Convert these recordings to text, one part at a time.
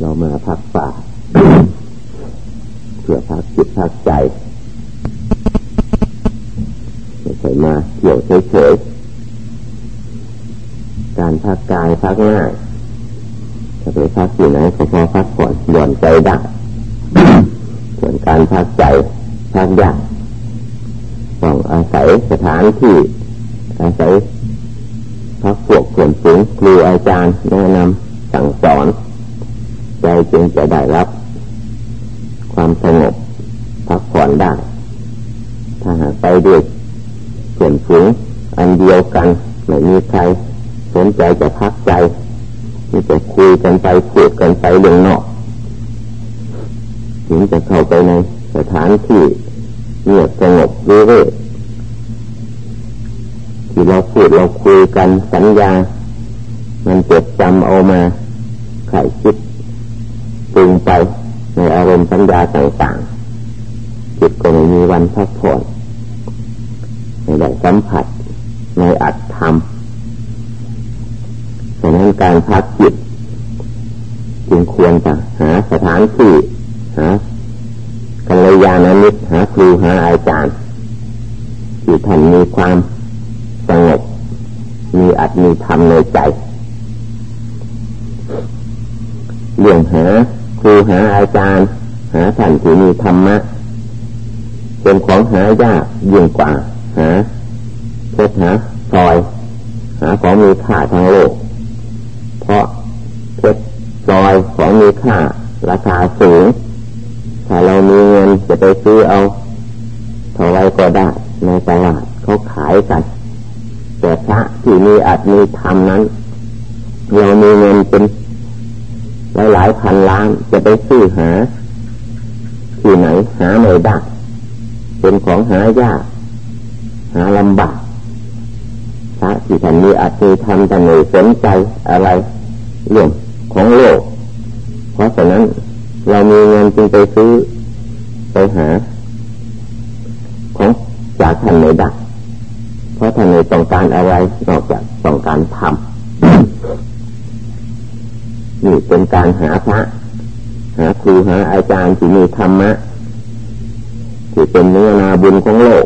เรามาพักป่าเพื่อพักจิตพักใจไม่ใช่มาเกี่ยวเฉยๆการพักกายพักง่ายจะไปพักที่ไหนก็พอพักผ่อนหย่อนใจได้ส่วนการพักใจพักยากต้องอาศัยสถานที่ อาศัยพักพวกส่วนสูงครูอาจารย์แนะนำสั่งสอน จจึงจะได้รับ ความสงบพักผ่อนได้ ถ้าหากไปด้วยส่วนสูงอันเดียวกันไม่มีใครสนใจจะพักใจมีแต่คุยกันไปพูดกันไปเรื่องนอกถึงจะเข้าไปในสถานที่เงียบสงบเรื่อยที่เราพูดเราคุยกันสัญญา มันจดจำเอามาไข่คิด ปรุงไปในอารมณ์สัญญาต่างๆจิตก็ไม่มีวันพักผ่อนในได้สัมผัสในอัตธรรมดังนั้นการพักจิตจึงควรจะหาสถานที่หากัลยาณมิตรหาครูหาอาจารย์ที่ท่านมีความสงบมีอัตมีธรรมในใจเรื่องหา ครูหาอาจารย์ หาท่านที่มีธรรมะเป็นของหายากยิ่งกว่า หาเพชรหาซอย หาของมีค่าทางโลก เพราะเพชรซอยของมีค่าราคาสูง ถ้าเรามีเงินจะไปซื้อเอาเท่าไรก็ได้ในตลาดเขาขายกัน แต่พระที่มีอัตมีธรรมนั้น เรามีเงินเป็น หลายหลายพันล้านจะไปซื้อหา ที่ไหนหาไม่ได้เป็นของหายาก หาลำบากพระที่ท่านมีอัตมีธรรมแต่ไม่สนใจอะไรเรื่องของโลก เพราะฉะนั้นเรามีเงินจึงไปซื้อไปหา ของจากท่านไม่ได้เพราะท่านไม่ต้องการอะไรนอกจากต้องการทำ นี่เป็นการหาพระหาครูหาอาจารย์ที่มีธรรมะที่เป็นเนื้อนาบุญของโลก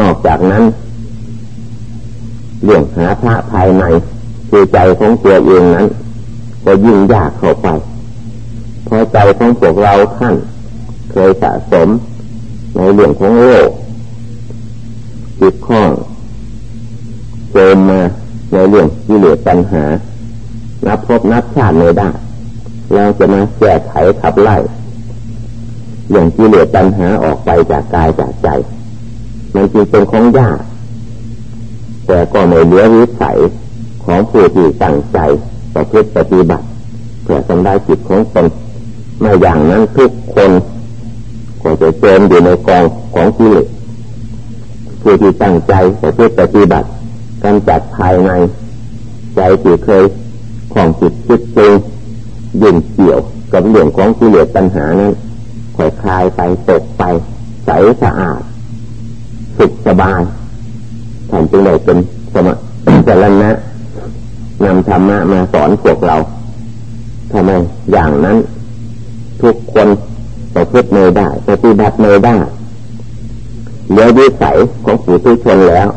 นอกจากนั้นเรื่องหาพระภายในคือใจของตัวเองนั้น ก็ยิ่งยากเข้าไปเพราะใจของพวกเราท่าน เคยสะสมในเรื่องของโลกจิตข้องเจมมาในเรื่องกิเลสปัญหา นับพบนับชาติไม่ได้เราจะมาแก้ไขขับไล่เรื่องกิเลสปัญหาออกไปจากกายจากใจ มันจึงเป็นของยาก แต่ก็ไม่เหลือวิสัยของผู้ที่ตั้งใจประพฤติปฏิบัติเพื่อสำได้จิตของตนไม่อย่างนั้นทุกคนก็จะเจมอยู่ในกองของกิเลสผู้ที่ตั้งใจประพฤติปฏิบัติกำจัดภายใน ใจที่เคย ของจิตจิตจริงยิ่งเกี่ยวกับเรื่องของกิเลสปัญหานั้นค่อยคลายไปตกไป ใสสะอาด สุขสบายท่านจึงได้เป็นสมะสรณะนำธรรมะมาสอนพวกเราทำไมอย่างนั้น ทุกคนประพฤติไม่ได้ปฏิบัติไม่ได้เหลือวิสัยของผู้ทุชนแล้ว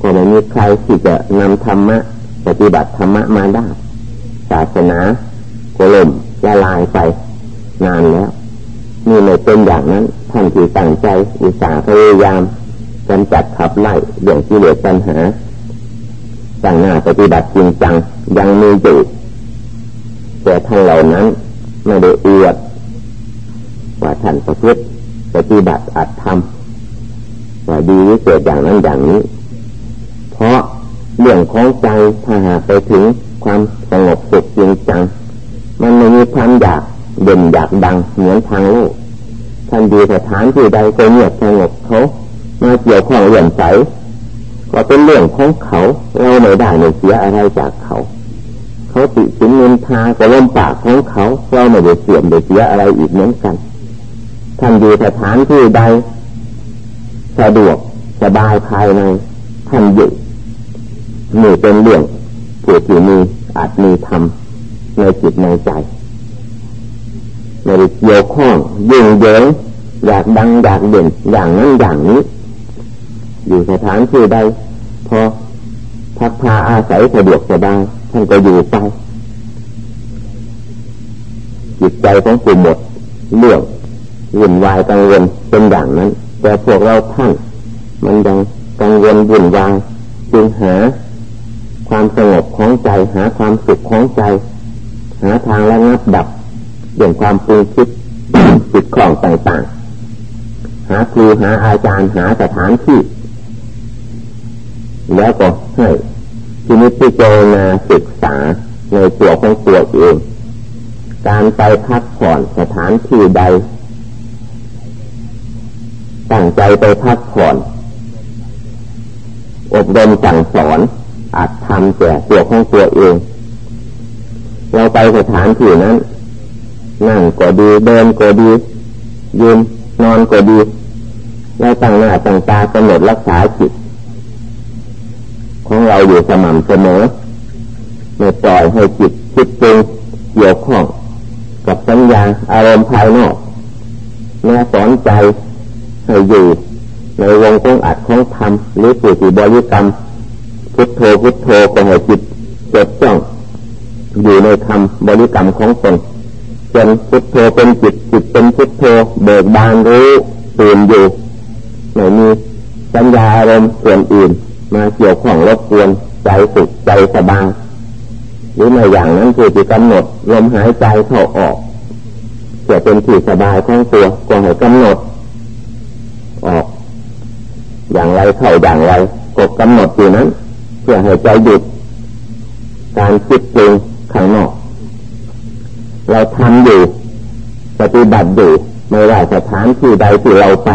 ก็ไม่มีใครที่จะนำธรรมะ ปฏิบัติธรรมะมาได้าสนาก็ล่มละลายไปนานแล้วนี่ไม่เป็นอย่างนั้นท่านที่ตั้งใจอุตสาห์พยายามกำจัดขับไล่เรื่องที่เหลือปัญหาตั้งหน้าปฏิบัติจริงจังยังมีอยู่แต่ท่านเหล่านั้นไม่ได้อวดว่าท่านประพฤติปฏิบัติอัดทำว่าดีวิเศษอย่างนั้นอย่างนี้ เพราะเรื่องของใจถ้าหากไปถึง ความสงบสุขจริงจัง มันไม่มีความอยากเด่นอยากดังเหมือนทางโลกท่านดีสถานที่ใดก็เงียบสงบเขามาเกี่ยวข้องเรื่องใสก็เป็นเรื่องของเขาเราไม่ได้ไม่เสียอะไรจากเขาเขาติสินเงินทาก็ลมปากของเขาเราไม่ได้เสื่อมได้เสียอะไรอีกเหมือนกันท่านดีสถานที่ใดสะดวกสบายภายในท่านอยู่นี่เป็นเรื่อง ผู้ที่มีอาจมีธรรมในจิตในใจไม่ได้เกี่ยวข้องยุ่งเหยิงอยากดังอยากเด่นอย่างนั้นอย่างนี้ อยู่สถานที่ใดพอพักพาอาศัยสะดวกสบายท่านก็อยู่ไปจิตใจของผู้หมดเรื่องวุ่นวายกังวลเป็นอย่างนั้น แต่พวกเราท่าน มันยังกังวลวุ่นวายจึงหา ความสงบของใจหาความสุขของใจ หาทางระงับดับเรื่องความปรุงคิดจิตของต่างๆ หาครูหาอาจารย์หาสถานที่ แล้วก็ให้ที่นิพพิจารณาศึกษาในตัวของตัวเอง การไปพักผ่อนสถานที่ใดตั้งใจไปพักผ่อน อบรมสั่งสอน อาจทำแก่ตัวของตัวเอง เราไปสถานที่นั้น นั่งก็ดีเดินก็ดี ยืนนอนก็ดีเราตั้งหน้าตั้งตากำหนดรักษาจิต ของเราอยู่สม่ำเสมอไม่ปล่อยให้จิตจิตปรุงเกี่ยวข้องกับสัญญาอารมณ์ภายนอกแม่สอนใจให้อยู่ในวงของอัดของธรรมหรือสุติบริกรรม พุทโธพุทโธก็ให้จิตจดจ้องอยู่ในธรรมบริกรรมของตนจนพุทโธเป็นจิตจิตเป็นพุทโธเบิกบานรู้ตื่นอยู่ไม่มีสัญญาอารมณ์ส่วนอื่น มาเกี่ยวข้องรบกวนใจสุขใจสบายหรือไม่อย่างนั้นคือจิตกำหนดลมหายใจเข้าออกจะเป็นที่สบายของตัวก็ให้กำหนด ออก อย่างไรเข้าอย่างไรกดกำหนดอยู่นั้น เพื่อให้ใจหยุดการคิดปรุงข้างนอก เราทำอยู่ ปฏิบัติอยู่ไม่ว่าสถานที่ใดที่เราไป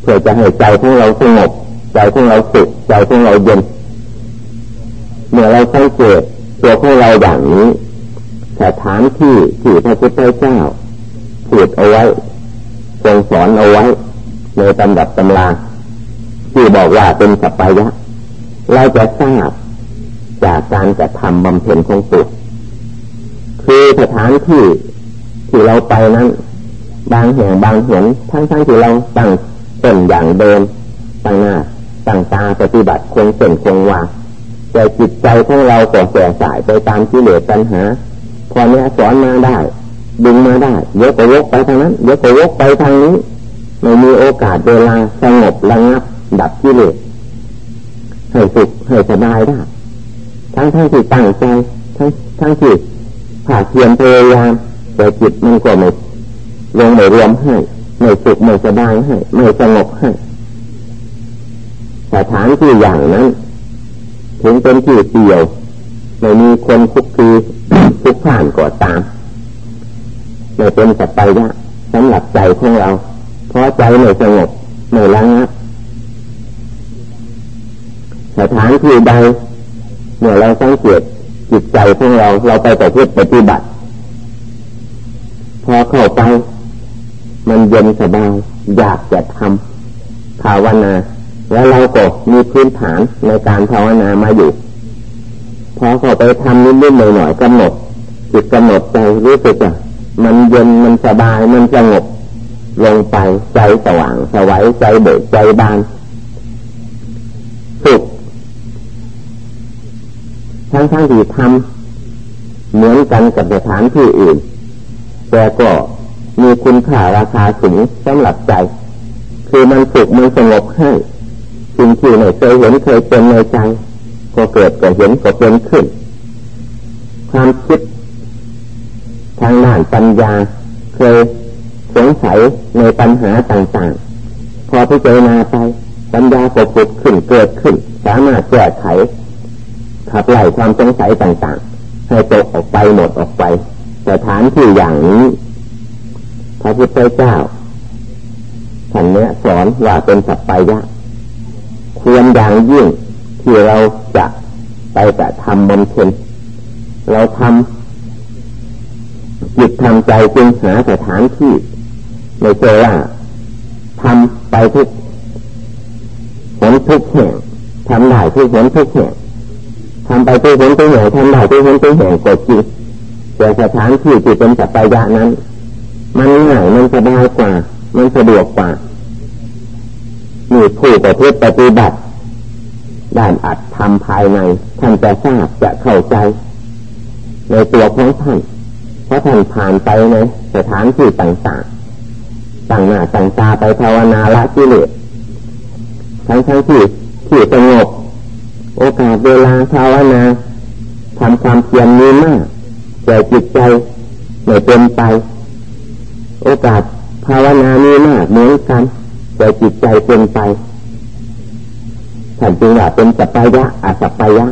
เพื่อจะให้ใจของเราสงบใจของเราสุขใจของเราเย็นเมื่อเราสังเกตตัวของเราอย่างนี้สถานที่ที่พระพุทธเจ้าพูดเอาไว้ทรงสอนเอาไว้ในตำดับตำราที่บอกว่าเป็นสัพพยะ เราจะทราบจากการกระทำบำเพ็ญของตัวคือสถานที่ที่เราไปนั้น บางแห่งบางเห็นทั้งทั้งที่เราตั้งต้นอย่างเดิมตั้งหน้าตั้งตาปฏิบัติคงเส้นคงวาแต่จิตใจของเราก็แสสายไปตามที่เหลือปัญหาพอเนี้ยสอนมาได้ ดึงมาได้เยอะก็วกไปทางนั้นเยอะก็วกไปทางนี้ ไม่มีโอกาสเวลาสงบระงับดับกิเหลส ให้สุขให้สบายได้ทั้งทั้งที่ตั้งใจทั้งทั้งที่ผ่าเทียนพยายามแต่จิตมันก็ไม่ลงไม่รวมให้ไม่สุขไม่สบายให้ไม่สงบให้สถานที่อย่างนั้นถึงเป็นที่เปี่ยวไม่มีคนคุกคีคุกผ่านก่อตามไม่เป็นสัตยะสำหรับใจของเราเพอใจไม่สงบไม่ระงับ สถานที่ใดเมื่อเราสังเกตจิตใจของเราเราไปต่อเพื่อปฏิบัติ พอเข้าไป มันเย็นสบายอยากจะทำภาวนา แล้วเราก็มีพื้นฐานในการภาวนามาอยู่ พอเข้าไปทำนิดๆหน่อยๆกำหนดจิตกำหนดใจรู้สึกว่ามันเย็นมันสบายมันสงบลงไปใจสว่างสวัยใจเบิกใจบานสุข ทั้งทั้งที่ทำเหมือนกันกับสถานที่อื่น แต่ก็มีคุณค่าราคาสูงสำหรับใจ คือมันสุขมันสงบให้สิ่งที่ไม่เคยเห็นเคยเป็นในใจ ก็เกิดก็เห็นก็เป็นขึ้น ความคิด ทางด้านปัญญา เคยสงสัยในปัญหาต่างๆ พอพิจารณาไปปัญญาก็ผุดขึ้นเกิดขึ้น สามารถแก้ไข ขับไล่ความสงสัยต่างๆ ให้ตกออกไปหมดออกไปแต่ฐานที่อย่างนี้พระพุทธเจ้าท่านเนี้ยสอนว่าเป็นสัพพยะควรอย่างยิ่งที่เราจะไปแต่ทำบนเพ็ญเราทำจิตทำใจจึงหาสถานที่ไม่ใช่ว่าทำไปทุกผลทุกแห่งทำได้ทุกผลทุกแห่ง ทำไปทุกผลทุกแห่งทำได้ทุกผลทุกแห่งก็จริงแต่สถานที่ที่เป็นสัพพยะนั้น มันง่ายมันสบายกว่า มันสะดวกกว่ามีผู้ประพฤติปฏิบัติด้านอัดทำภายในท่านจะทราบจะเข้าใจ ในตัวของท่านเพราะท่านผ่านไปในสถานที่ต่างๆต่างหน้าต่างตาไปภาวนาละกิเลสทั้งทั้งที่ที่สงบ โอกาสเวลาภาวนาทำความเพียรมีมากแต่จิตใจไม่เป็นไป โอกาสภาวนามีมากเหมือนกันแต่จิตใจเป็นไปท่านจึงว่าเป็นสัพยะอาสัพยะ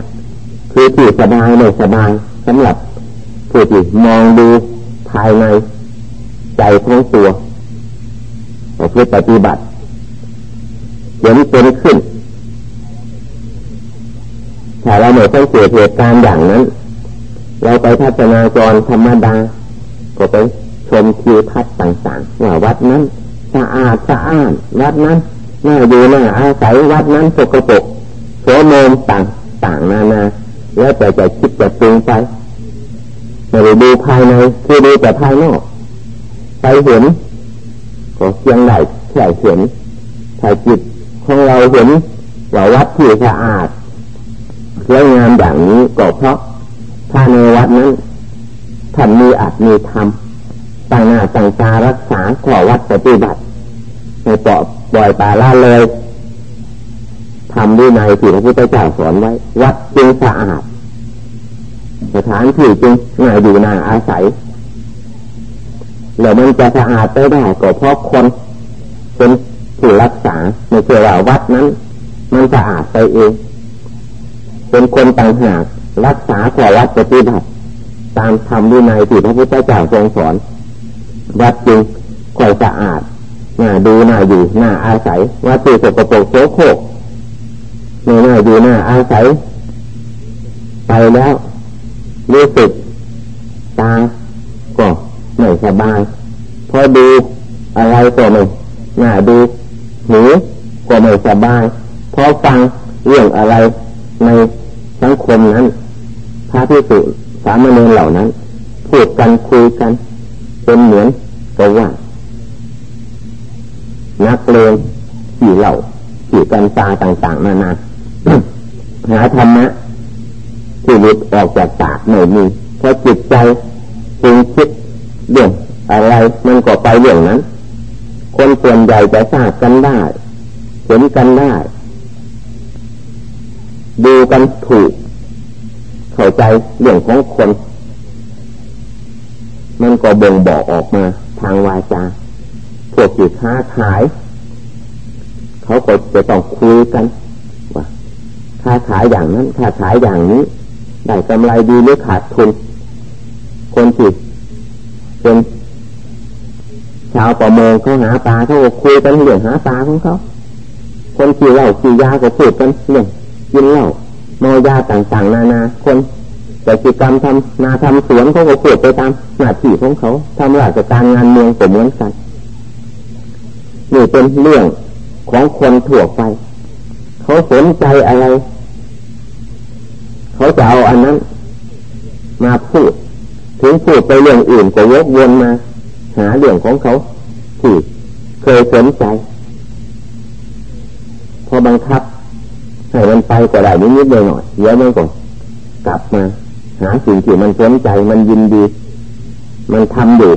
คือที่สบายไม่สบายสำหรับผู้ที่มองดูภายใน ใจของตัวเพื่อปฏิบัติเดี๋ยวนี้เป็นขึ้น ถ้าเราไม่ต้องเกิดเหตุการณ์อย่างนั้น เราไปทัศนาจรธรรมดา ก็ไปชมทิวทัศน์ต่างๆว่าวัดนั้นสะอาดสะอ้านวัดนั้นน่าดูน่าอาศัยวัดนั้นสกปรกโสมมต่างต่างนานาแล้วแต่จะคิดจะปรุงไปไม่ได้ดูภายในคือดูแต่ภายนอกไปเห็นก็เพียงใดแค่เห็นถ้าจิตของเราเห็นว่าวัดที่สะอาด สวยงามอย่างนี้ก็เพราะถ้าในวัดนั้นท่านมีอัตมีธรรมต่างหน้าต่างตารักษาขอวัดปฏิบัติในเปาะปล่อยปลาละเลยทำด้วยในที่พระพุทธเจ้าสอนไว้ วัดจึงสะอาดสถานที่จึงน่าอยู่น่าอาศัยแล้วมันจะสะอาดไปได้ก็เพราะคนเป็นผู้รักษาไม่ใช่ว่าวัดนั้น มันสะอาดไปเอง เป็นคนต่างหากรักษาขอวัดปฏิบัติตามธรรมวินัยที่พระพุทธเจ้าทรงสอน วัดจึงค่อยสะอาดน่าดูน่าอยู่น่าอาศัยวัดที่สกปรกโสโครกไม่น่าอยู่น่าอาศัย ไปแล้วรู้สึกตาก็ไม่สบายพอดูอะไรก็ไม่น่าดูหูก็ไม่สบายพอฟังเรื่องอะไร ในสังคมนั้นพระพิสุสามเณรเหล่านั้นพูดกันคุยกันเป็นเหมือนกับว่า นักเลงขี่เหล่าขี่กันตาต่างๆนานาหาธรรมะที่หลุดออกจากปากไม่มีเพราะจิตใจจึงคิดเรื่องอะไรมันก็ไปเรื่องนั้น คนส่วนใหญ่จะทราบกันได้ เห็นกันได้ ดูกันถูก เข้าใจเรื่องของคน มันก็บ่งบอกออกมาทางวาจา พวกจิตค้าขาย เขาก็จะต้องคุยกันว่าค้าขายอย่างนั้นค้าขายอย่างนี้ ได้กำไรดีหรือขาดทุน คนจิตเป็นชาวประมงเขาหาปลาเขาก็คุยกันเรื่องหาปลาของเขา คนขี่เหล้าขี่ยาก็พูดกันเรื่อง กินเหล้าเมายาต่างๆ นานาคนแต่กิจกรรมทำนาทำสวนเขาก็พูดไปตามหน้าที่ของเขาทำราชการงานเมืองก็เหมือนกันนี่เป็นเรื่องของคนทั่วไป เขาสนใจอะไร เขาจะเอาอันนั้น มาพูด ถึงพูดไปเรื่องอื่นก็วกวนมา หาเรื่องของเขาที่เคยสนใจ พอบังคับ ให้มันไปก็ได้นิดๆหน่อยเยอะมันก็กลับมาหาสิ่งที่มันสนใจมันยินดี มันทำอยู่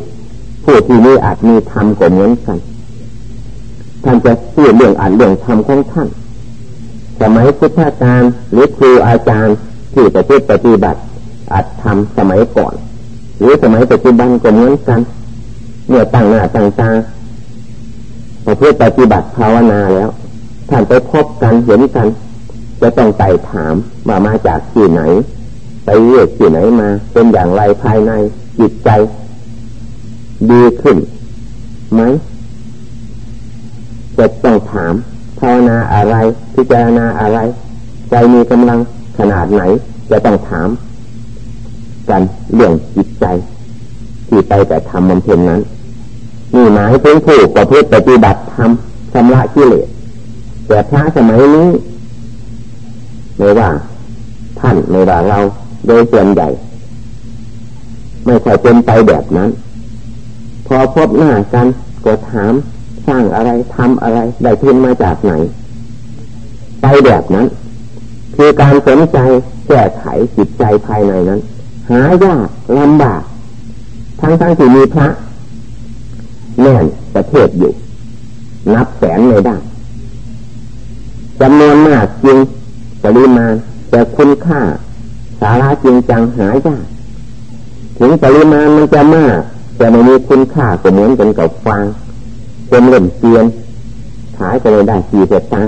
ผู้ที่นี่อาจมีทำก็เหมือนกันท่านจะพูดเรื่องอ่านเรื่องทำของท่านสมัยพุทธกาลหรือครูอาจารย์ที่ประพฤติปฏิบัติอาจทำสมัยก่อน หรือสมัยปัจจุบันก็เหมือนกันเมื่อตั้งหน้าตั้งตาประพฤติปฏิบัติภาวนาแล้วท่านไปพบกันเห็นกัน จะต้องไต่ถามว่ามาจากที่ไหน ไปเรียกที่ไหนมา เป็นอย่างไรภายในจิตใจ ดีขึ้นไหมจะต้องถามภาวนาอะไร พิจารณาอะไร ใจมีกำลังขนาดไหน จะต้องถาม กันเรื่องจิตใจ ที่ไปแต่ทำมันเพ็ญนั้นนี่หมายถึงผู้ประพฤติปฏิบัติทำชำระกิเลสแต่พระสมัยนี้ ไม่ว่าท่านไม่ว่าเราโดยส่วนใหญ่ ไม่ค่อยเป็นไปแบบนั้น พอพบหน้ากันก็ถามสร้างอะไรทำอะไร ได้ทุนมาจากไหน ไปแบบนั้น คือการสนใจแก้ไขจิตใจภายในนั้น หายากลำบาก ทั้งทั้งที่มีพระแน่นประเทศอยู่ นับแสนไม่ได้จำนวนมากจริง ปริมาณ แต่คุณค่า สาระจริงจังหายากถึงปริมาณมันจะมากแต่ไม่มีคุณค่าก็เหมือนกันกับฟางเป็นเล่มเตียนขายก็เลยได้สี่เศษตัง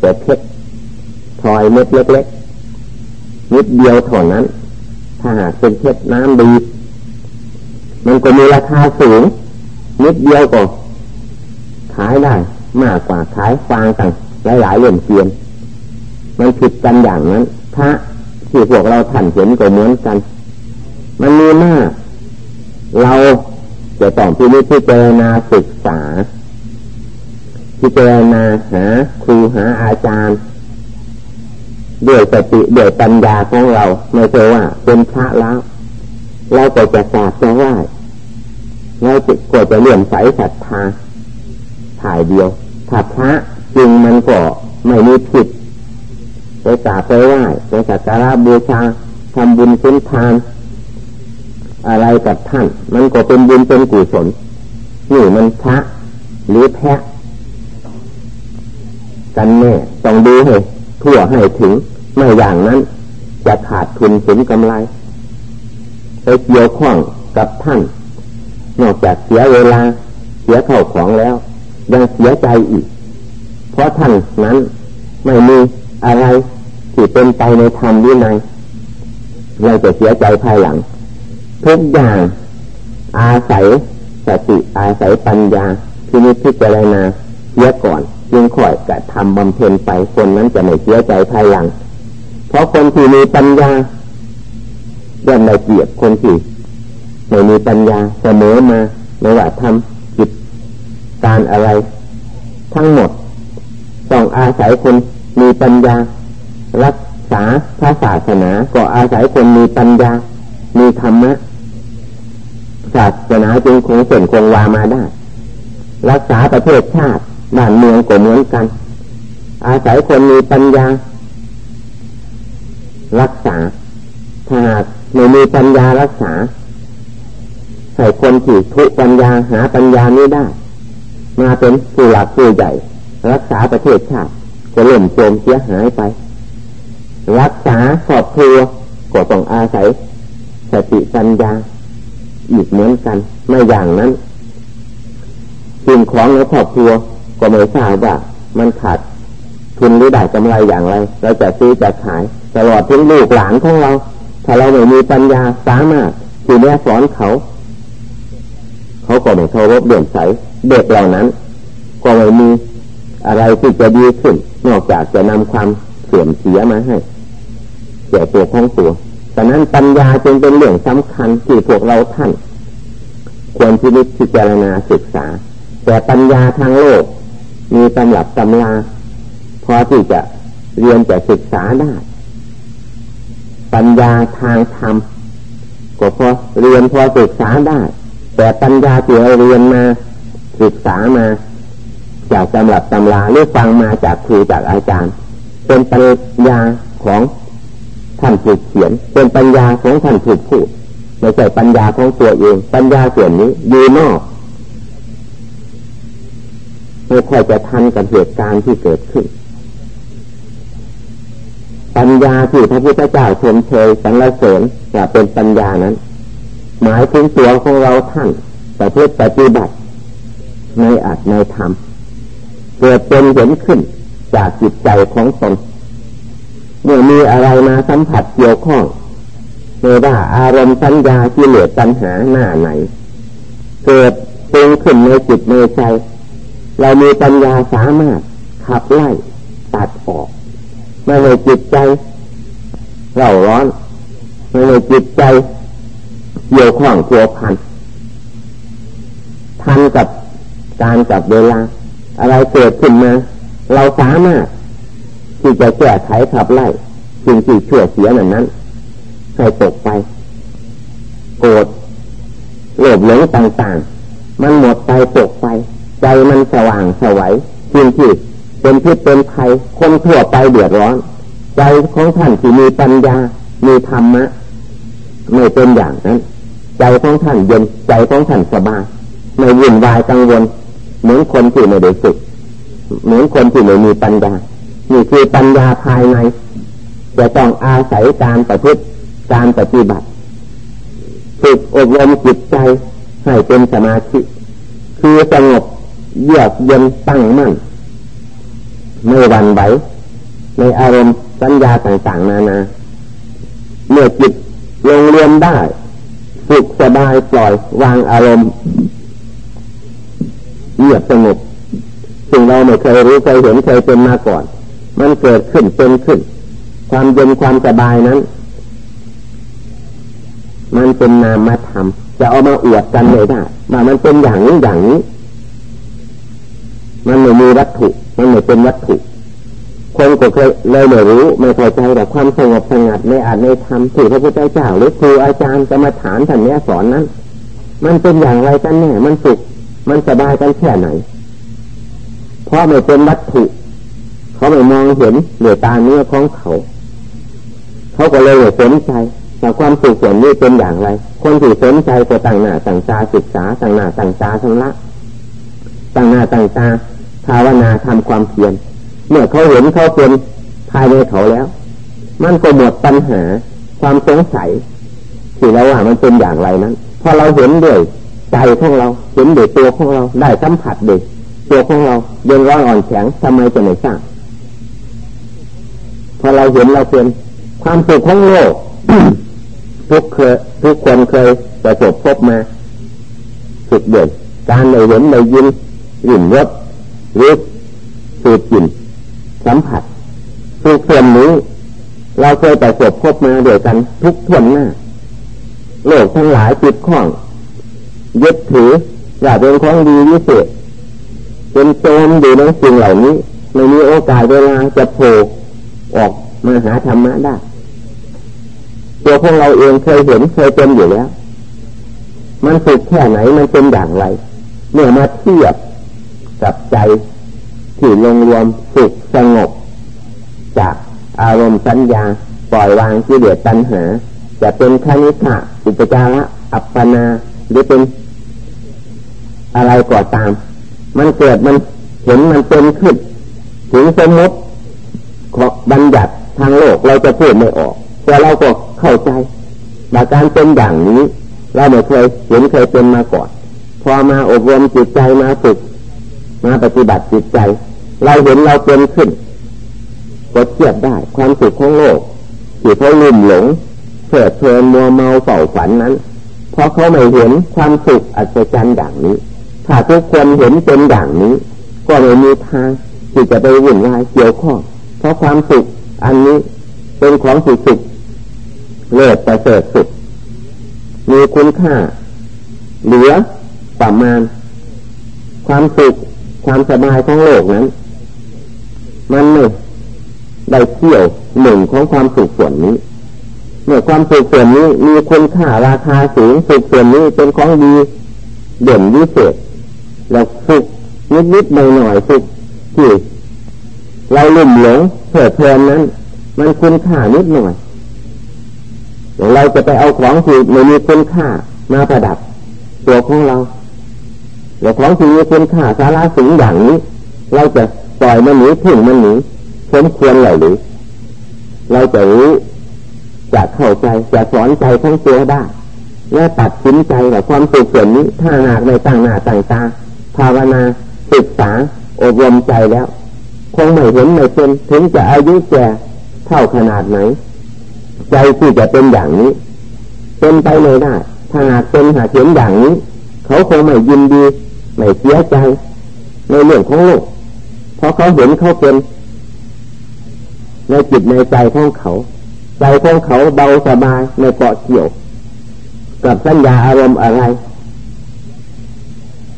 แต่เพชรทอยเม็ดเล็กๆนิดเดียวเท่านั้น ถ้าหากเป็นเพชรน้ำดี มันก็มีราคาสูง นิดเดียวก็ขายได้มากกว่าขายฟางต่างหลายๆเล่มเตียน มันผิดกันอย่างนั้น พระที่พวกเราท่านเห็นก็เหมือนกัน มันมีมาก เราจะต้องพิจิตพิจรณาศึกษาพิจารณาหาครูหาอาจารย์ด้วยสติด้วยปัญญาของเราไม่ใช่ว่าเป็นพระแล้ว เราก็จะกราบจะไหว้เราจิตก็จะเลื่อมใสศรัทธาถ่ายเดียวถ้าพระจริงมันก็ไม่มีผิด ไปกราบไปไหว้ไปสักการะบูชาทำบุญสุนทาน อะไรกับท่าน มันก็เป็นบุญเป็นกุศลนี่มันพระหรือแพะกันแน่ต้องดูให้ทั่วให้ถึงไม่อย่างนั้น จะขาดทุนสินกำไรไปเกี่ยวข้องกับท่าน นอกจากเสียเวลา เสียเข้าของแล้ว ยังเสียใจอีก เพราะท่านนั้นไม่มีอะไร ที่เป็นไปในธรรมวินัยเราจะเสียใจภายหลัง ทุกอย่างอาศัยสติอาศัยปัญญาที่นี้พิจารณาเสียก่อนจึงค่อยกระทำบำเพ็ญไปคนนั้นจะไม่เสียใจภายหลัง เพราะคนที่มีปัญญาย่อมได้เกียบคนที่ไม่มีปัญญาเสมอมาไม่ว่าทำจิตการอะไร ทั้งหมดต้องอาศัยคนมีปัญญา รักษาพระศาสนาก็อาศัยคนมีปัญญา มีธรรมะศาสนาจึงคงเส้นคงวามาได้ รักษาประเทศชาติบ้านเมืองก็เหมือนกัน อาศัยคนมีปัญญา รักษาถ้าหากไม่มีปัญญารักษาใส่คนที่ทุปัญญาหาปัญญานี้ได้ มาเป็นผู้หลักผู้ใหญ่ รักษาประเทศชาติก็เริ่มโจมเสียหายไป รักษาครอบครัวก็ต้องอาศัยสติปัญญาอีกเหมือนกันไม่อย่างนั้นสิ่งของในครอบครัวก็ไม่ทราบว่ามันขาดทุนหรือได้กำไรอย่างไร เราจะซื้อจะขาย ตลอดถึงลูกหลานของเรา ถ้าเราไม่มีปัญญาสามารถที่แม่สอนเขา เขาก็ไม่เคารพเดือดใสเด็กเหล่านั้น ก็ไม่มีอะไรที่จะดีขึ้น นอกจากจะนำความเสื่อมเสียมาให้ ก่ตัวของตัวฉะนั้นปัญญาจึงเป็นเรื่องสำคัญที่พวกเราท่าน ควรที่จะพิจารณาศึกษา แต่ปัญญาทางโลก มีตำรับตำราพอที่จะเรียนจะศึกษาได้ ปัญญาทางธรรมก็พอเรียนพอศึกษาได้ แต่ปัญญาที่เราเรียนมาศึกษามา จากตำรับตำราหรือฟังมาจากครูจากอาจารย์ เป็นปัญญาของ ท่านผูกเขียน เป็นปัญญาของท่านผูกพูดไม่ใช่ปัญญาของตัวเอง ปัญญาส่วนนี้อยู่นอกไม่ค่อยจะทันกับเหตุการณ์ที่เกิดขึ้น ปัญญาที่พระพุทธเจ้าชมเชยสรรเสริญจะเป็นปัญญานั้น หมายถึงตัวของเราท่านแต่เพื่อปฏิบัติ ในอัตในธรรมเกิดเป็นเห็นขึ้นจากจิตใจของตน เมื่อมีอะไรมาสัมผัสเกี่ยวข้องไม่ว่าอารมณ์สัญญาที่เหลือปัญหาหน้าไหน เกิดปรุงขึ้นในจิตในใจ เรามีปัญญาสามารถขับไล่ตัดออกไม่ให้จิตใจเราร้อนไม่ให้จิตใจเกี่ยวข้องตัวพันทันกับการกับเวลา อะไรเกิดขึ้นมา เราสามารถ ที่จะแก้ไขขับไล่สิ่งที่ชั่วเสียนั้นนั้นให้ตกไป โกรธโลภหลงต่างๆ มันหมดไปตกไป ใจมันสว่างสวัยสิ่งที่เป็นพิษเป็นภัยคนทั่วไปเดือดร้อน ใจของท่านที่มีปัญญา มีธรรมะไม่เป็นอย่างนั้น ใจของท่านเย็นใจของท่านสบายไม่วุ่นวายกังวล เหมือนคนที่ไม่ได้ฝึกเหมือนคนที่ไม่มีปัญญา นี่คือปัญญาภายใน จะต้องอาศัยการประพฤติการปฏิบัติฝึกอบรมจิตใจให้เป็นสมาธิ คือสงบเยือกเย็นตั้งมั่นไม่หวั่นไหวในอารมณ์สัญญาต่างๆนานาเมื่อจิตลงเรียนได้ฝึกสบายปล่อยวางอารมณ์เงียบสงบสิ่งเราไม่เคยรู้เคยเห็นเคยเป็นมาก่อน มันเกิดขึ้นเป็นขึ้น ความเย็นความสบายนั้น มันเป็นนามธรรมจะเอามาอวดกันไม่ได้ว่ามันเป็นอย่างนี้อย่างนี้ มันไม่มีวัตถุ มันไม่เป็นวัตถุคนก็เคยเลยไม่รู้ไม่เข้าใจแต่ความสงบสงัดในอาจในธรรมที่พระพุทธเจ้าหรือครูอาจารย์จะมาถามท่านเนี้ยสอนนั้น มันเป็นอย่างไรกันแน่ มันสุข มันสบายกันแค่ไหน เพราะไม่เป็นวัตถุ เขาไม่มองเห็นเหนือตาเนื้อของเขา เขาก็เลยสนใจแต่ความสุขส่วนนี้เป็นอย่างไร คนที่สนใจก็ต่างหน้าต่างตาศึกษาต่างหน้าต่างตาทั้งละต่างหน้าต่างตาภาวนาทำความเพียรเมื่อเขาเห็นเขาเป็นภายในเขาแล้ว มันก็หมดปัญหาความสงสัยที่เราว่ามันเป็นอย่างไรนั้นพอเราเห็นด้วยใจของเราเห็นเด็กตัวของเราได้สัมผัสเด็กตัวของเราเย็นร้อนอ่อนแข็งทำไมจะไม่ทราบ พอเราเห็นเราเป็นความสุขของโลกทุกเคยทุกคนเคยประสบพบมาสุดเด่นการในเห็นในยินยินรสรือสูดกลิ่นสัมผัสทุกส่วนนี้ เราเคยประสบพบมาเดียวกันทุกทวนหน้าโลกทั้งหลายจิตข้องยึดถืออยากเป็นของดีวิเศษเป็นโจมดูในสิ่งเหล่านี้ไม่มีโอกาสเวลาจะโผล่ ออกมาหาธรรมะได้ ตัวของเราเองเคยเห็นเคยเป็นอยู่แล้ว มันสุขแค่ไหนมันเป็นอย่างไร เมื่อมาเทียบกับใจที่ลงรวมสุขสงบ จากอารมณ์สัญญาปล่อยวางที่เดือดตัณหา จะเป็นคณิกะอุปจาระอัปปนาหรือเป็นอะไรก็ตาม มันเกิดมันเห็นมันเป็นขึ้นถึงสมมติ บัญญัติทางโลกเราจะพูดไม่ออก แต่เราก็เข้าใจว่าการเป็นอย่างนี้ เราไม่เคยเห็นเคยเป็นมาก่อน พอมาอบรมจิตใจมาฝึก มาปฏิบัติจิตใจ เราเห็นเราเป็นขึ้นก็เทียบได้ความสุขของโลกที่เขาลืมหลงเกิดเพลินมัวเมาเฝ้าฝันนั้น เพราะเขาไม่เห็นความสุขอัศจรรย์อย่างนี้ ถ้าทุกคนเห็นเป็นอย่างนี้ ก็ไม่มีทางที่จะไปวุ่นวายเกี่ยวข้อง เพราะความสุขอันนี้เป็นของสุขสุขเลิศประเสริฐสุด มีคุณค่า เหลือประมาณ ความสุขความสบายของโลกนั้น มันไม่ได้เที่ยวหนึ่งของความสุขส่วนนี้เมื่อความสุขส่วนนี้มีคุณค่าราคาสูงสุขส่วนนี้เป็นของดีเด่นวิเศษเราฝึกนิดนิดหน่อยหน่อยฝึกที่ เราลุ่มหลงเผื่อเพลินนั้น มันคุณค่านิดหน่อยเราจะไปเอาของที่ไม่มีคุณค่ามาประดับ ตัวของเราแล้วของที่มีคุณค่าสาระสูงอย่างนี้ เราจะปล่อยมันหนีถึงมันหนีสมควรหรือ เราจะรู้จะเข้าใจจะสอนใจทั้งตัวได้และตัดสินใจกับความสุขส่วนนี้ ถ้าหากในต่างหน้าต่างตาภาวนาศึกษาอบรมใจแล้ว คงไม่เห็นไม่เป็นถึงจะอายุแก่เท่าขนาดไหน ใจที่จะเป็นอย่างนี้ เป็นไปไม่ได้ถ้าหากเป็นหากเห็นอย่างนี้ เขาคงไม่ยินดีไม่เสียใจ ในเรื่องของโลกเพราะเขาเห็นเขาเป็น ในจิตในใจของเขา ใจของเขาเบาสบายในเกาะเกี่ยว กับสัญญาอารมณ์อะไร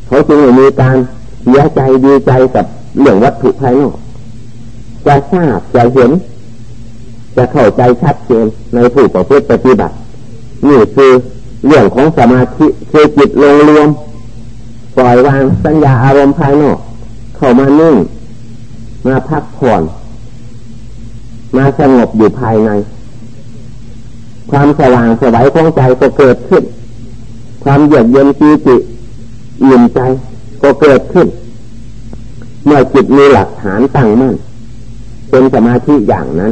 เขาจึงมีการเสียใจดีใจกับเรื่องวัตถุภายนอก จะทราบจะเห็น จะเข้าใจชัดเจนในผู้ประพฤติปฏิบัติ นี่คือเรื่องของสมาธิคือจิตลงรวม ปล่อยวางสัญญาอารมณ์ภายนอก เข้ามานิ่ง มาพักผ่อน มาสงบอยู่ภายใน ความสว่างสวัยของใจก็เกิดขึ้น ความเยือกเย็นจีจิอิ่มใจก็เกิดขึ้น เมื่อจิตมีหลักฐานตั้งมั่น เป็นสมาธิอย่างนั้น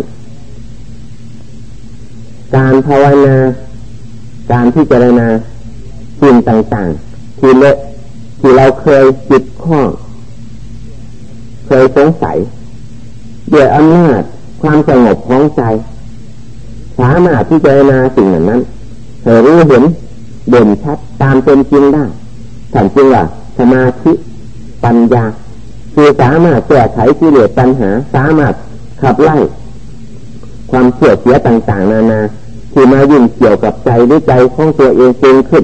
การภาวนา การที่เจรณาสิ่งต่างๆ ที่เลที่เราเคยจิตข้องเคยสงสัยด้วยอำนาจความสงบของใจ สามารถที่จะนาสิ่งนั้นเธอรู้เห็นเด่นชัดตามเป็นจริงได้ถังจริงว่าสมาธิปัญญาคือสามารถแก้ไขกิเลสปัญหา สามารถ ขับไล่ ความเสื่อเสียต่าง ๆ นานาที่มายุ่งเกี่ยวกับใจหรือใจของตัวเองจริงขึ้น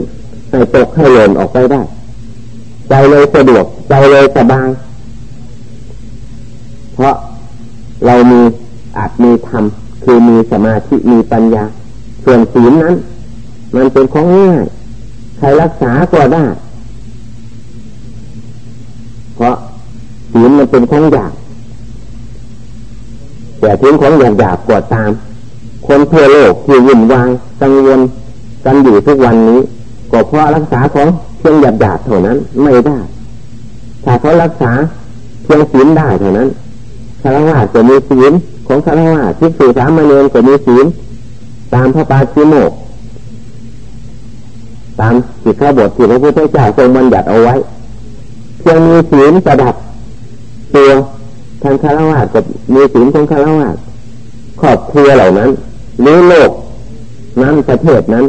ให้ตกให้หล่นออกไปได้ ใจเลยสะดวก ใจเลยสบายเพราะเรามีอาจมีธรรมคือมีสมาธิมีปัญญา ส่วนศีลนั้น มันเป็นของง่ายใครรักษาก็ได้ เพราะศีลมันเป็นของยาบ แต่ถึงของหยาบหยาบกว่าตาม คนทั่วโลกที่วุ่นวายกังวลกันอยู่ทุกวันนี้ ก็เพราะรักษาของเพียงหยาบหยาบเท่านั้นไม่ได้ถ้าเขารักษาเพียงศีลได้เท่านั้นคารวะจะมีศีลของคารวะที่สื่อสามเณรก็มีศีลตามพระปาชิโมกตามสิกขาบทที่พระพุทธเจ้าทรงบัญญัติเอาไว้ เพียงมีศีลประดับตัว ทางคารวะกับมีศีลของคารวะครอบครัวเหล่านั้นหรือโลกนั้นประเทศนั้น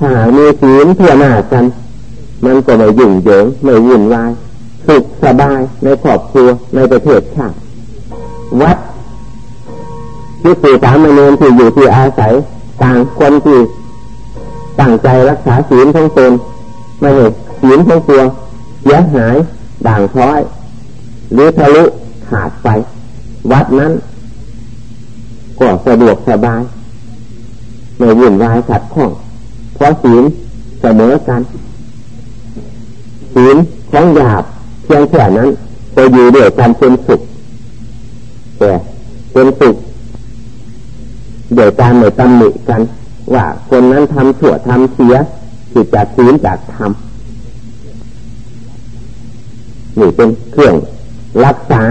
ถ้ามีศีลเพื่อหน้ากัน มันก็ไม่ยุ่งเหยิงไม่วุ่นวายสุขสบายในครอบครัวในประเทศชาติวัดที่สี่สามเณรที่อยู่ที่อาศัยต่างคนที่ตั้งใจรักษาศีลของตนไม่ให้ศีลของตัวเสียหายด่างพร้อย หรือทะลุ ขาดไป วัดนั้นก็สะดวกสบายไม่วุ่นวายขัดข้องเพราะศีลเสมอกันศีลของหยาบเพียงแค่นั้นจะอยู่ด้วยกันเป็นสุขแต่เป็นสุขโดยการไม่ตำหนิกัน ว่าคนนั้นทำชั่วทำเสียผิดจากศีลจากธรรมนี่เป็นเครื่องรักษา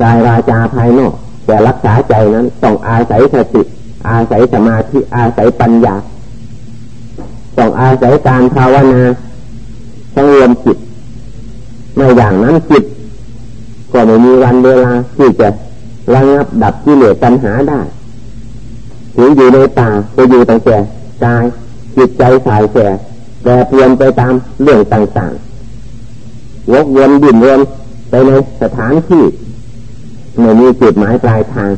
กายวาจาภายนอก แต่รักษาใจนั้นต้องอาศัยสติอาศัยสมาธิอาศัยปัญญา ต้องอาศัยการภาวนาต้องรวมจิตในอย่างนั้นจิตก็ไม่มีวันเวลาที่จะระงับดับกิเลสปัญหาได้ถึงอยู่ในตาจะอยู่ตั้งแต่กายจิตใจสายแก่แต่เปลี่ยนไปตามเรื่องต่างๆวกวนดิ่นวนไปในสถานที่ ไม่มีจุดหมายปลายทาง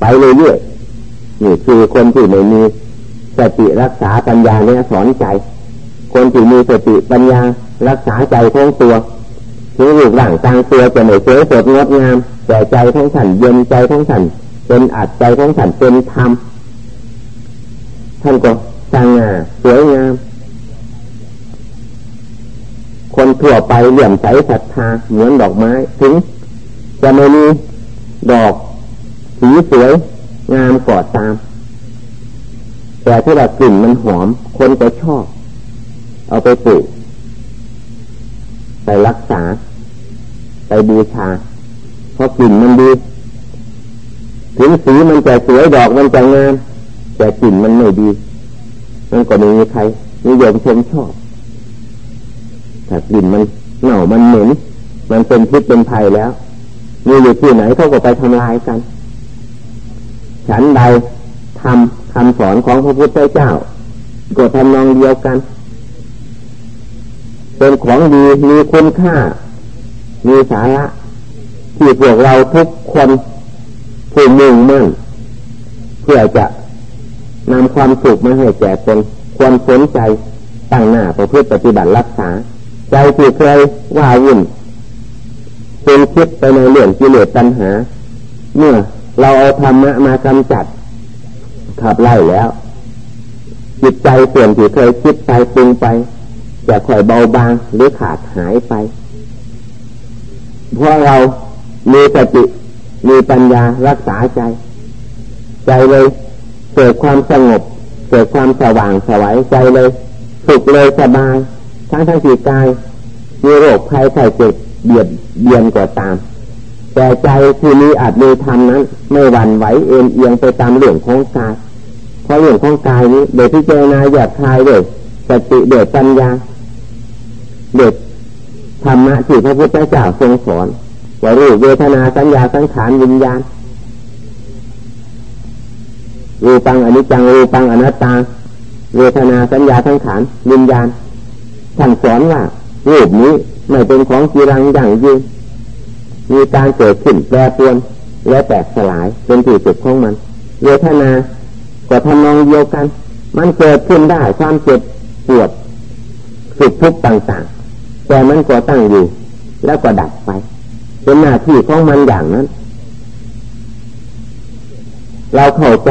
ไปเรื่อยๆนี่คือคนที่ไม่มีสติรักษาปัญญาเนี่ยสอนใจ คนที่มีสติปัญญารักษาใจของตัวถึงรูปร่างต่างตัวจะไม่สวยสดงดงาม แต่ใจของฉันเย็นใจของฉันเป็นอัดใจของฉันเป็นธรรมท่านก็สง่าสวยงาม คนทั่วไปเหลี่ยมใสศรัทธาเหมือนดอกไม้ ถึง จะไม่มีดอกสีสวยงามกอดตาม แต่ถ้าแบบกลิ่นมันหอม คนก็ชอบ เอาไปปลูกไปรักษา ไปบูชา เพราะกลิ่นมันดี ถึงสีมันจะสวยดอกมันจะงาม แต่กลิ่นมันไม่ดี มันก็ไม่มีใครนิยมชมชอบถ้ากลิ่นมันเหน่ามันเหม็นมันเป็นพิษเป็นภัยแล้ว มีอยู่ที่ไหนเขาก็ไปทำลายกัน ฉันใดทำคำสอนของพระพุทธเจ้าก็ทำนองเดียวกัน เป็นของดีมีคุณค่า มีสาระที่พวกเราทุกคนผู้มุ่งมั่นเพื่อจะนำความสุขมาให้แก่ตนควรสนใจตั้งหน้าประพฤติปฏิบัติรักษา ใจที่เคยว่าวุ่น เป็นคิดไปในเรื่องกิเลสตัณหา เมื่อเราเอาธรรมะมากำจัดขับไล่แล้ว จิตใจเปลี่ยนที่เคยคิดไปปรุงไปจะค่อยเบาบางหรือขาดหายไป เพราะเรามีสติมีปัญญารักษาใจ ใจเลยเกิดความสงบ เกิดความสว่างสวัยใจเลยสุขเลยสบายทั้งทั้งจิตกายมีโรคภัยไข้เจ็บ เบียดเบียนกว่าตาม แต่ใจที่มีอาจมีธรรมนั้น ไม่หวั่นไหวเอ็นเอียงไปตามเรื่องของกายเพราะเรื่องของกายนี้โดยพิจารณาหยาบคายเลยสติเดือดปัญญาเดือดธรรมะที่พระพุทธเจ้าทรงสอนว่ารูปเวทนาสัญญาสังขารวิญญาณรูปังอนิจจังรูปังอนัตตา เวทนาสัญญาสังขารวิญญาณท่านสอนว่ารูปนี้ ไม่เป็นของจีรังอย่างยืนมีการเกิดขึ้นแปรปรวนและแตกสลายเป็นที่สุดของมันเวทนาก็ทำนองเดียวกัน มันเกิดขึ้นได้ความเจ็บปวดสุขทุกข์ต่างๆ แต่มันก็ตั้งอยู่ แล้วก็ดับไป เป็นหน้าที่ของมันอย่างนั้น เราเข้าใจ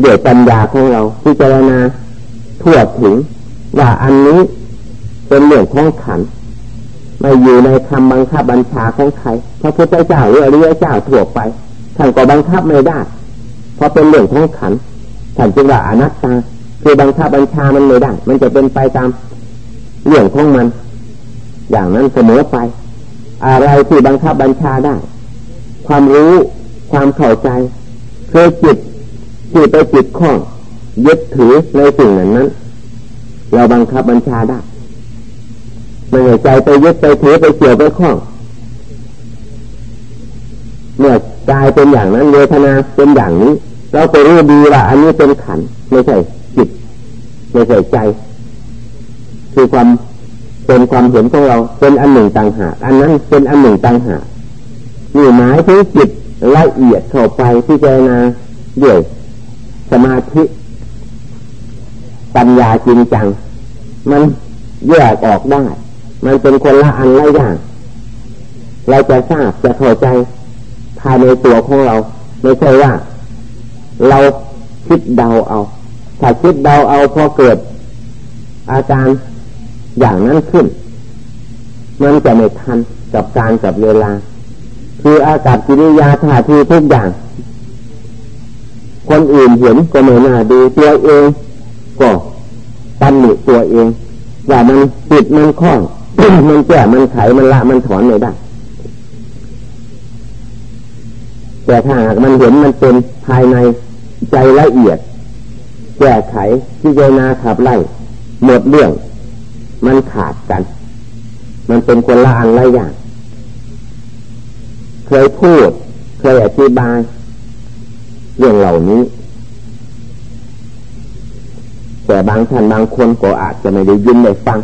เดี๋ยวปัญญาของเราพิจารณาทั่วถึงว่าอันนี้ เป็นเรื่องของขันไม่อยู่ในคำบังคับบัญชาของใครพระพุทธเจ้าหรืออริยเจ้าทั่วไปท่านก็บังคับไม่ได้ เพราะเป็นเรื่องของขันท่านจึงว่าอนัตตาคือบังคับบัญชามันไม่ได้ มันจะเป็นไปตามเรื่องของมัน อย่างนั้นเสมอไป อะไรที่บังคับบัญชาได้ ความรู้ความเข้าใจคือจิตที่ไปจิตข้องยึดถือในสิ่งนั้นนั้น เราบังคับบัญชาได้ ไม่ใช่ใจไปยึดไปถือไปเกี่ยวไปข้องเมื่อกายเป็นอย่างนั้นเวทนาเป็นอย่างนี้ เราไปรู้ดีว่า อันนี้เป็นขันไม่ใช่จิตไม่ใช่ใจ คือความเป็นความเห็นของเราเป็นอันหนึ่งต่างหากอันนั้นเป็นอันหนึ่งต่างหากนี่หมายถึงจิตละเอียดเข้าไปที่เจนาด้วยสมาธิปัญญาจริงจัง มันแยกออกได้ มันเป็นคนละอันละอย่าง เราจะทราบจะเข้าใจภายในตัวของเรา ไม่ใช่ว่า เราคิดเดาเอา ถ้าคิดเดาเอาพอเกิด อาการอย่างนั้นขึ้น มันจะไม่ทันกับการกับเวลา คืออากาศกิริยาท่าทีทุกอย่าง คนอื่นเห็นก็ไม่น่าดูตัวเองก็ตันหนิตัวเองว่ามันปิดมันคล้อง มันแก้มันไขมันละมันถอนไม่ได้แต่ถ้าหากมันเห็นมันเป็นภายในใจละเอียด แก้ไขพิจารณาขับไล่หมดเรื่อง มันขาดกัน มันเป็นคนละอันละอย่าง เคยพูด เคยอธิบาย เรื่องเหล่านี้ แต่บางท่านบางคนก็อาจจะไม่ได้ยินได้ฟัง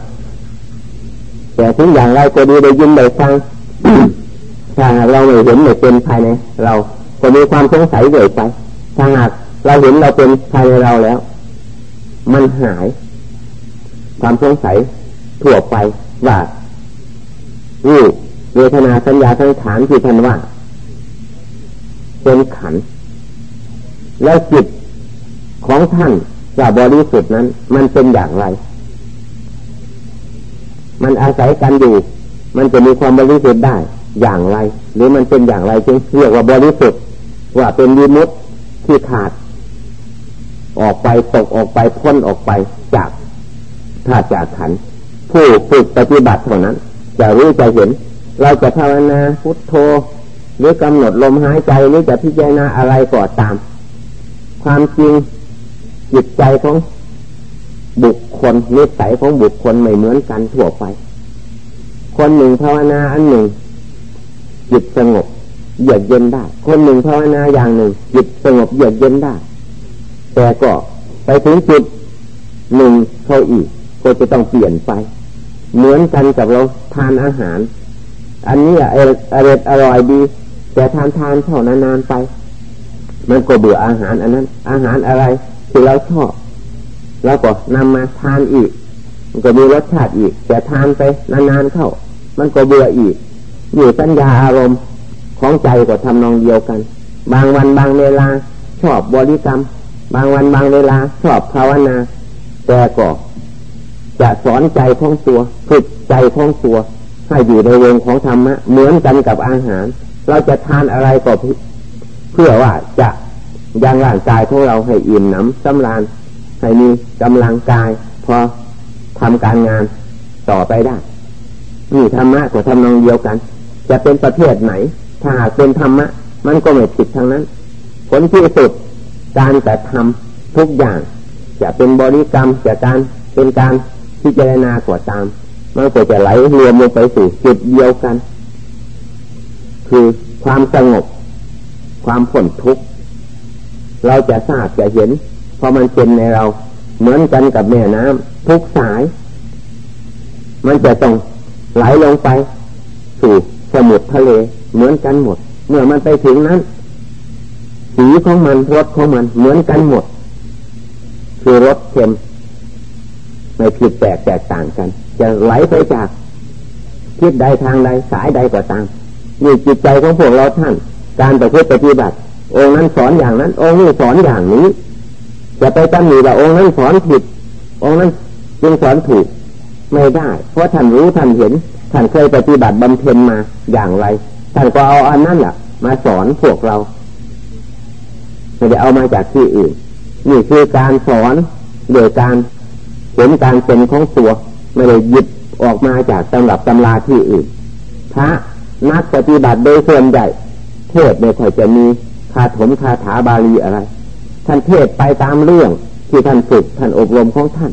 แต่ถึงอย่างไรก็ดีได้ยินได้ฟังถ้าเราไม่เห็นไม่เป็นภายในเราก็มีความสงสัยเรื่อยไปถ้าหากเราเห็นเราเป็นภายในเราแล้ว มันหาย ความสงสัยทั่วไปว่ารูปเวทนาสัญญาทั้งฐานที่ท่านว่าเป็นขัน แล้วจิตของท่านจะบริสุทธิ์นั้น มันเป็นอย่างไร มันอาศัยกันอยู่ มันจะมีความบริสุทธิ์ได้อย่างไร หรือมันเป็นอย่างไรจึงเรียกว่าบริสุทธิ์ว่าเป็นวิมุตที่ขาด ออกไปตกออกไปพ้นออกไปจากธาตุจากขันผู้ฝึกปฏิบัติเท่านั้น จะรู้จะเห็น เราจะภาวนาพุทโธ หรือกำหนดลมหายใจหรือจะพิจารณาอะไรก็ตาม ความจริงจิตใจของ บุคคลนิสัยของบุคคลไม่เหมือนกันทั่วไป คนหนึ่งภาวนาอันหนึ่งจิตสงบเยือกเย็นได้ คนหนึ่งภาวนาอย่างหนึ่งจิตสงบเยือกเย็นได้ แต่ก็ไปถึงจุดหนึ่งเขาอีกก็จะต้องเปลี่ยนไป เหมือนกันกับเราทานอาหาร อันนี้อร่อยอร่อยดี แต่ทานทานเท่านานๆไป มันก็เบื่ออาหารอันนั้น อาหารอะไรที่เราชอบ แล้วก็นำมาทานอีก มันก็มีรสชาติอีกแต่ทานไปนานๆเข้า มันก็เบื่ออีก อยู่สัญญาอารมณ์ของใจก็ทำนองเดียวกัน บางวันบางเวลาชอบบริกรรม บางวันบางเวลาชอบภาวนา แต่ก็จะสอนใจของตัวฝึกใจของตัวให้อยู่ในวงของธรรมะเหมือนกันกับอาหาร เราจะทานอะไรก็เพื่อว่าจะยังร่างกายของเราให้อิ่มหนำสำราญ ให้มีกำลังกาย พอทำการงานต่อไปได้นี่ธรรมะก็ทำนองเดียวกัน จะเป็นประเภทไหน ถ้าหากเป็นธรรมะ มันก็ไม่ผิดทางนั้น ผลที่สุดการแต่ทำทุกอย่าง จะเป็นบริกรรมจะการเป็นการพิจารณากว่าตามมันก็จะไหลรวมลงไปสู่จุดเดียวกัน คือความสงบ ความผลทุกข์เราจะทราบจะเห็น พอมันเป็นในเรา เหมือนกันกับแม่น้ำทุกสาย มันจะต้องไหลลงไป สู่สมุทรทะเลเหมือนกันหมด เมื่อมันไปถึงนั้น สีของมันรสของมันเหมือนกันหมด คือรสเค็มไม่ผิดแปลกแตกต่างกัน จะไหลไปจากทิศใดทางใดสายใดก็ตามนี่จิตใจของพวกเราท่าน การประพฤติปฏิบัติ องค์นั้นสอนอย่างนั้น องค์นี้สอนอย่างนี้ จะไปตั้งหนีว่าองค์นั้นสอนผิด องค์นั้นจึงสอนถูกไม่ได้ เพราะท่านรู้ท่านเห็น ท่านเคยปฏิบัติบำเพ็ญมาอย่างไร ท่านก็เอาอันนั้นแหละมาสอนพวกเราไม่ได้เอามาจากที่อื่น นี่คือการสอนโดยการเห็นการเป็นของตัวไม่ได้หยิบออกมาจากตำรับตำราที่อื่น พระนักปฏิบัติโดยส่วนใหญ่เทศไม่ค่อยจะมีคาถมคาถาบาลีอะไร ท่านเทศไปตามเรื่องที่ท่านฝึกท่านอบรมของท่าน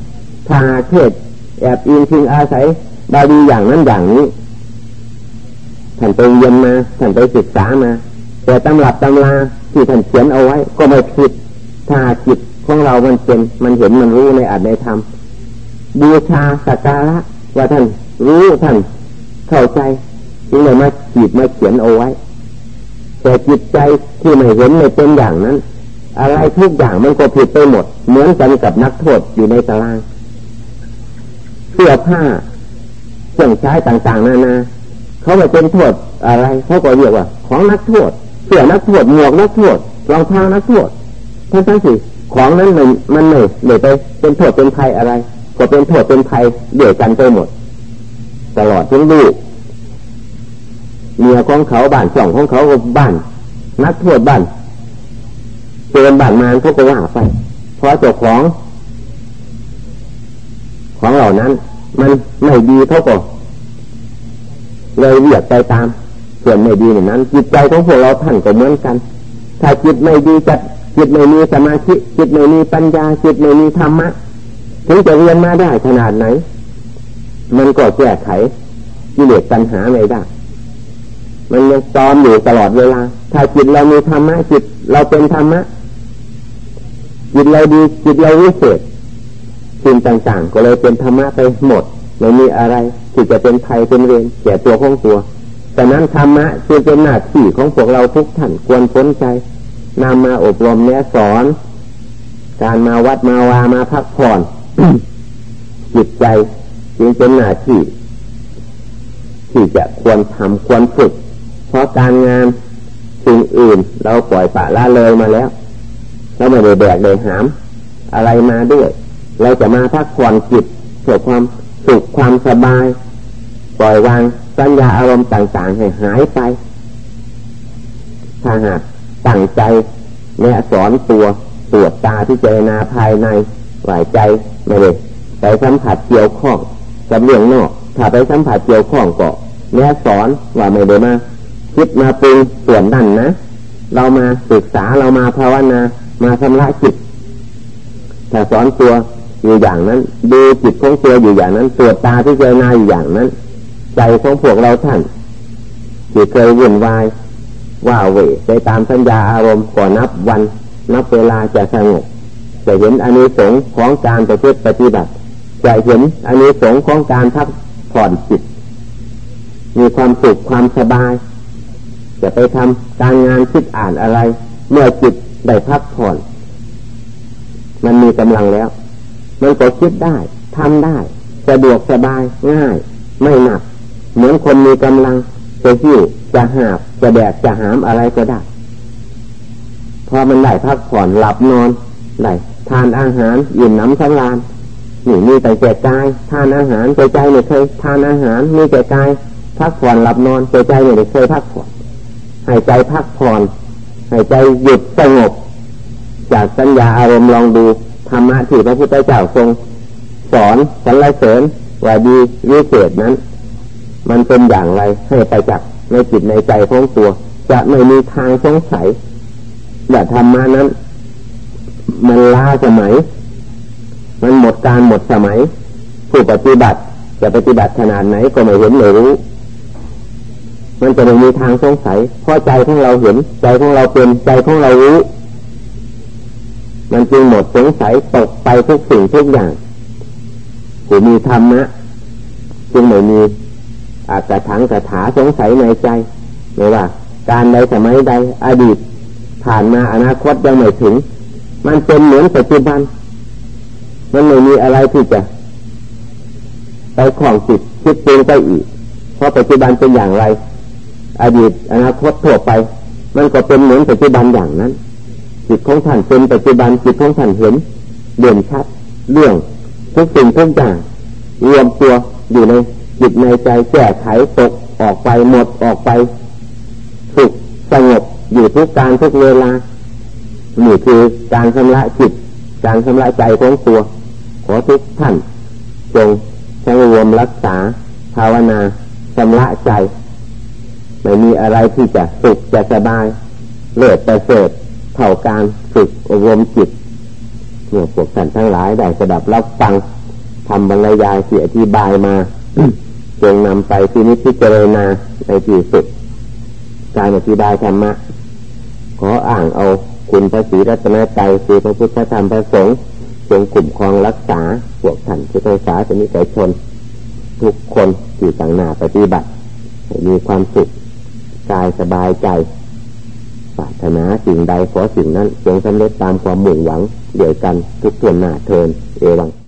ถ้าเทศแอบอิงพิงอาศัยบาลีอย่างนั้นอย่างนี้ ท่านไปเรียนมาท่านไปศึกษามา แต่ตำรับตำราที่ท่านเขียนเอาไว้ก็ไม่ผิด ถ้าจิตของเรามันเป็นมันเห็นมันรู้ในอัตในธรรมบูชาสักการะว่าท่านรู้ท่านเข้าใจจึงเลยมาจีบมาเขียนเอาไว้ แต่จิตใจที่ไม่เห็นไม่เป็นอย่างนั้น อะไรทุกอย่างมันก็ผิดไปหมด เหมือนกันกับนักโทษอยู่ในตารางเสื้อผ้าเครื่องใช้ต่างๆนานาเขาไม่เป็นโทษอะไรเขาก็เรียกว่า ของนักโทษเสื้อนักโทษหมวกนักโทษรองเท้านักโทษทั้งทั้งสิของนั้นมันมันไม่ไม่ไปเป็นโทษเป็นภัยอะไร ก็เป็นโทษเป็นภัยเดียวกันไปหมด ตลอดทั้งลูกเมียของเขาบ้านสองของเขาบ้าน นักโทษบ้าน เจอบ้านมารเขาก็ว่าไปเพราะเจ้าของ ของเหล่านั้น มันไม่ดีเขาก็เลยเรียกไปตาม ส่วนไม่ดีอย่างนั้น จิตใจของพวกเราท่านก็เหมือนกัน ถ้าจิตไม่ดีจัดจิตไม่มีสมาธิจิตไม่มีปัญญาจิตไม่มีธรรมะถึงจะเรียนมาได้ขนาดไหน มันก็แก้ไขกิเลสปัญหาไม่ได้มันยังตอมอยู่ตลอดเวลา ถ้าจิตเรามีธรรมะจิตเราเป็นธรรมะ จิตเราดีจิตเราวิเศษสิ่งต่างๆ ก็เลยเป็นธรรมะไปหมดไม่มีอะไรที่จะเป็นภัยเป็นเวรแก่ตัวของตัวแต่นั้นธรรมะจึงเป็นหน้าที่ของพวกเราทุกท่านควรสนใจนำมาอบรมแนะสอน การมาวัดมาวามาพักผ่อนจิตใจจึงเป็นหน้าที่ ที่จะควรทำควรฝึก เพราะการงานสิ่งอื่นเราปล่อยปะละเลยมาแล้ว เราไม่ได้แบกได้หาม อะไรมาด้วย เราจะมาพักผ่อนจิตเพื่อความสุขความสบาย ปล่อยวางสัญญาอารมณ์ต่างๆให้หายไป ถ้าหากตั้งใจแนะสอนตัวตรวจตาที่เจนาภายในหลายใจไม่ได้ไปสัมผัสเกี่ยวข้องกับเรื่องนอกถ้าไปสัมผัสเกี่ยวข้องก็แนะสอนว่าไม่ได้มาคิดมาปรุงส่วนนั่นนะ เรามาศึกษาเรามาภาวนา มาชำระจิตถ้าสอนตัวอยู่อย่างนั้น ดูจิตของตัวอยู่อย่างนั้นตรวจตาที่เจนาอยู่อย่างนั้น ใจของพวกเราท่านที่เคยวุ่นวายว่าเวไปตามสัญญาอารมณ์ก่อนนับวัน นับเวลาจะสงบจะเห็นอานิสงส์ของการประพฤติปฏิบัติจะเห็นอานิสงส์ของการพักผ่อนจิต มีความสุขความสบาย จะไปทำการงานคิดอ่านอะไร เมื่อจิต ได้พักผ่อน มันมีกำลังแล้ว มันก็คิดได้ทำได้ สะดวกสบายง่าย ไม่หนัก เหมือนคนมีกำลัง จะหิ้วจะหาบจะแบกจะหามอะไรก็ได้ พอมันได้พักผ่อนหลับนอนได้ทานอาหารอิ่มน้ำสำราญนี่มีแต่แก่กายทานอาหารใจใจไม่เคยทานอาหารมีแต่กายพักผ่อนหลับนอนใจใจไม่เคยพักผ่อนให้ใจพักผ่อน ให้ใจหยุดสงบ จากสัญญาอารมณ์ลองดูธรรมะที่พระพุทธเจ้าทรงสอนสรรเสริญว่าดีวิเศษนั้น มันเป็นอย่างไรให้ไปจักในจิตในใจของตัว จะไม่มีทางสงสัยอย่าธรรมานั้น มันล้าสมัย มันหมดการหมดสมัย ผู้ปฏิบัติจะปฏิบัติขนาดไหนก็ไม่เห็นไม่รู้ มันจะไม่มีทางสงสัยเพราะใจของเราเห็น ใจของเราเป็นใจของเรารู้ มันจึงหมดสงสัยตกไปทุกสิ่งทุกอย่างผู้มีธรรมะจึงไม่มีอาจจะถังกระถาสงสัยในใจไม่ว่า การใดสมัยใดอดีต ผ่านมาอนาคตยังไม่ถึง มันเป็นเหมือนปัจจุบัน มันไม่มีอะไรที่จะไปของจิตคิดเปงไปอีก เพราะปัจจุบันเป็นอย่างไร อดีตอนาคตทั่วไป มันก็เป็นเหมือนปัจจุบันอย่างนั้น จิตของท่านเป็นปัจจุบันจิตของท่านเห็นเด่นชัดเรื่องทุกสิ่งทุกอย่างรวมตัวอยู่ในจิตในใจแก้ไขตกออกไปหมดออกไปสุขสงบอยู่ทุกการทุกเวลานี่คือการชำระจิต การชำระใจของตัว ขอทุกท่านจงใช้รวมรักษาภาวนาชำระใจ ไม่มีอะไรที่จะสุขจะสบายเลิศประเสริฐเท่าการฝึกอบรมจิตเมื่อพวกท่านทั้งหลายได้สดับรับฟังทำบรรยายที่อธิบายมาจงนำไปที่นิพพิจารณาในที่สุด การอธิบายธรรมะขออ่างเอาคุณพระศรีรัตนใจคือพระพุทธธรรมพระสงฆ์จงกลุ่มครองรักษาพวกท่านผู้ศาสนิกชน ทุกคนที่ต่างหน้าปฏิบัติ มีความสุข กายสบายใจปรารถนาสิ่งใดขอสิ่งนั้นจงสำเร็จตามความมุ่งหวังเดียวกันทุกส่วนหน้าเทินเอวัง